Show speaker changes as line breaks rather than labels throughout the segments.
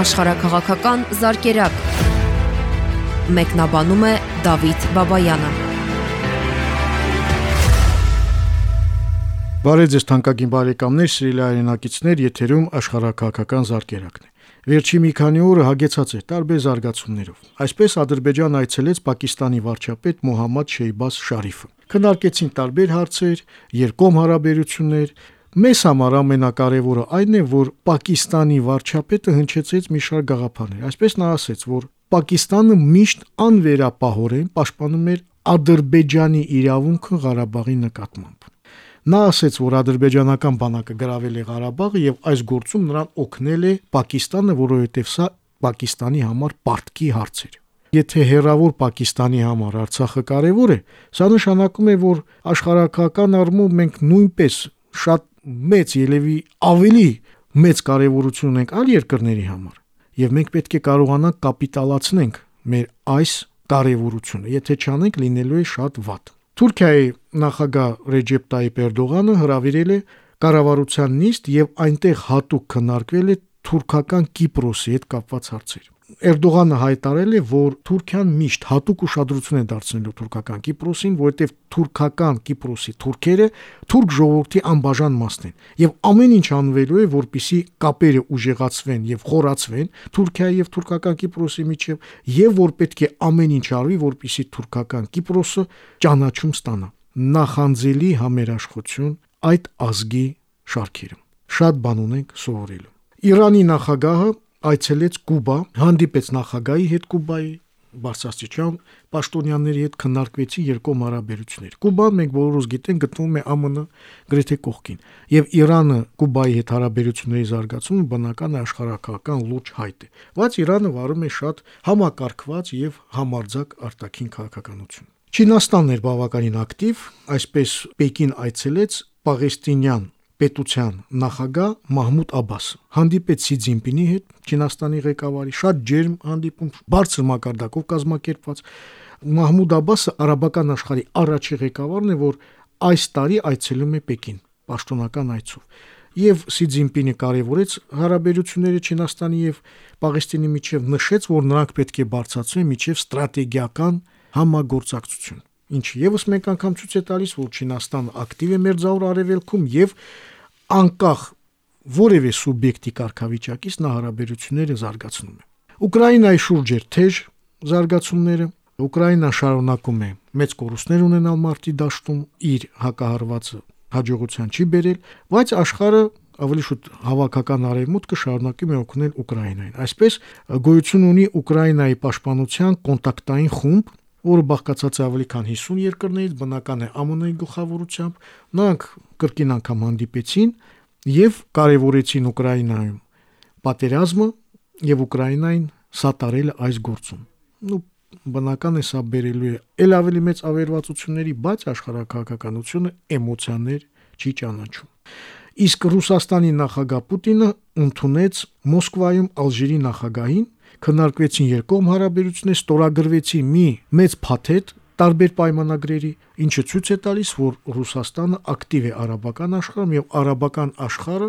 աշխարհակղական զարգերակ։ Մեկնաբանում է Դավիթ Բաբայանը։
Բարև ձեզ թանկագին բարեկամներ, սիրելի հայրենակիցներ, եթերում աշխարհակղական զարգերակն է։ Վերջի մի քանի օրը հագեցած է տարբեր զարգացումներով։ Այսպես Ադրբեջան այցելեց Պակիստանի վարչապետ Մոհամմադ Շեյբաս Շարիֆը։ Քննարկեցին տարբեր հարցեր, երկկողմ հարաբերություններ, Մեզ համար ամենակարևորը այն է, որ Պակիստանի վարչապետը հնչեցեց մի շարք գաղափարներ։ Այսպես նա ասեց, որ Պակիստանը միշտ անվերապահորեն պաշտպանում էր Ադրբեջանի իրավունքը Ղարաբաղի նկատմամբ։ Նա ասեց, որ ադրբեջանական բանակը գրավել է Ղարաբաղը եւ այս գործում նրան օգնել է Պակիստանը, որովհետեւ սա Պակիստանի համար պարտքի հարց էր։ Եթե հերավոր Պակիստանի համար Արցախը կարևոր է, սա նշանակում է, որ աշխարհակական առումով մենք նույնպես շատ մեծ ելևի ավելի մեծ կարևորություն ունենք այլ երկրների համար եւ մենք պետք է կարողանանք կապիտալացնենք մեր այս կարևորությունը եթե չանենք լինելու է շատ վատ Թուրքիայի նախագահ Ռեջեփ Տայիպ Էրդողանը հրավիրել է կառավարության նիստ եւ այնտեղ հատուկ քննարկվել է թուրքական Կիպրոսի հետ կապված հարցեր Էրդողանը հայտարարել է, որ Թուրքիան միշտ հատուկ ուշադրություն է դարձնելու թուրքական Կիպրոսին, որովհետև թուրքական Կիպրոսի թուրքերը թուրք ժողովրդի անբաժան մասն են, եւ ամեն ինչ անվելու է, որպիսի կապերը ուժեղացվեն եւ խորացվեն Թուրքիայի եւ թուրքական Կիպրոսի միջեւ, եւ որ պետք է ամեն ինչ արվի, որպիսի թուրքական Կիպրոսը ճանաչում ստանա։ Նախանձելի համերաշխություն այդ ազգի շարքերում։ Շատ բան ունենք սովորելու։ Իրանի նախագահը այցելեց Կուբա, հանդիպեց նախագահի հետ Կուբայի, բարձրաստիճան պաշտոնյաների հետ քննարկվեցի երկու հարաբերություններ։ Կուբան մենք բոլորս գիտենք գտնվում է ԱՄՆ գրեթե կողքին, եւ Իրանը Կուբայի հետ հարաբերությունների զարգացումը բնական է աշխարհակական լուրջ հայտ է։ Բայց Իրանը վարում է շատ համակարգված եւ համարձակ արտաքին քաղաքականություն։ Չինաստանն էր բավականին ակտիվ, այսպես Պեկին այցելեց Պաղեստինյան պետության նախագահ Մահմուդ Աբասը հանդիպեց Սի Ցզինպինի հետ, Չինաստանի ղեկավարի, շատ ջերմ հանդիպում, բարձր մակարդակով կազմակերպված։ Մահմուդ Աբասը արաբական աշխարհի առաջի ղեկավարն է, որ այս տարի այցելում է Պեկին պաշտոնական այցով եւ Սի Ցզինպինը կարևորեց հարաբերությունները Չինաստանի եւ Պաղեստինի միջև նշեց, որ նրանք պետք է բարձրացնեն միջև ստրատեգիական համագործակցություն ինչը եւս մեկ անգամ ցույց է տալիս, որ Չինաստանը ակտիվ է Մերձավոր Արևելքում եւ անկախ որևէ սուբյեկտի կարգավիճակից նա հարաբերությունները զարգացնում է։ Ուկրաինայի շուրջ էր թեժ զարգացումները։ Ուկրաինան շարունակում է մեծ կորուստներ ունենալ մարտի դաշտում, իր հակահարվածը հաջողության չի բերել, բայց աշխարհը ավելի շուտ հավաքական արևմուտքը շարունակում է օգնել Ուկրաինային։ Այսպես գոյություն ունի Ուկրաինայի պաշտպանության կոնտակտային խումբ, որը բաղկացած է ավելի քան 50 երկրներից, բնական է ԱՄՆ-ի գլխավորությամբ, նրանք կրկին անգամ հանդիպեցին եւ կարևորեցին Ուկրաինայում պատերազմը եւ Ուկրաինային սատարելը այս գործում։ Ну բնական է սա բերելու է ել ավելի մեծ ավերվածությունների, բայց աշխարհակահաղականությունը էմոցիաներ չի ճանաչում։ Իսկ Ռուսաստանի նախագահ Պուտինը ընդունեց Մոսկվայում Ալժիրի նախագահին քննարկվեցին երկկողմ հարաբերություններ, ստորագրվեցի մի մեծ փաթեթ տարբեր պայմանագրերի, ինչը ցույց է տալիս, որ Ռուսաստանը ակտիվ է արաբական աշխարհում եւ արաբական աշխարհը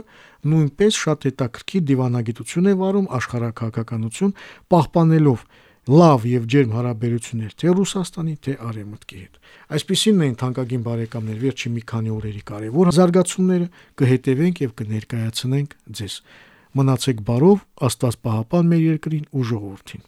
նույնպես շատ հետաքրքիր դիվանագիտություն է վարում աշխարհակահաղականություն, պահպանելով լավ եւ ջերմ հարաբերություններ թե Ռուսաստանի, թե Արևմուտքի հետ։ Այսպիսին են թանկագին բարեկամներ վերջի մի քանի օրերի կարևոր զարգացումները կհետևենք եւ կներկայացնենք ձեզ։ Մնացեք բարով, Աստված պահապան մեր երկրին ու ժողովրդին։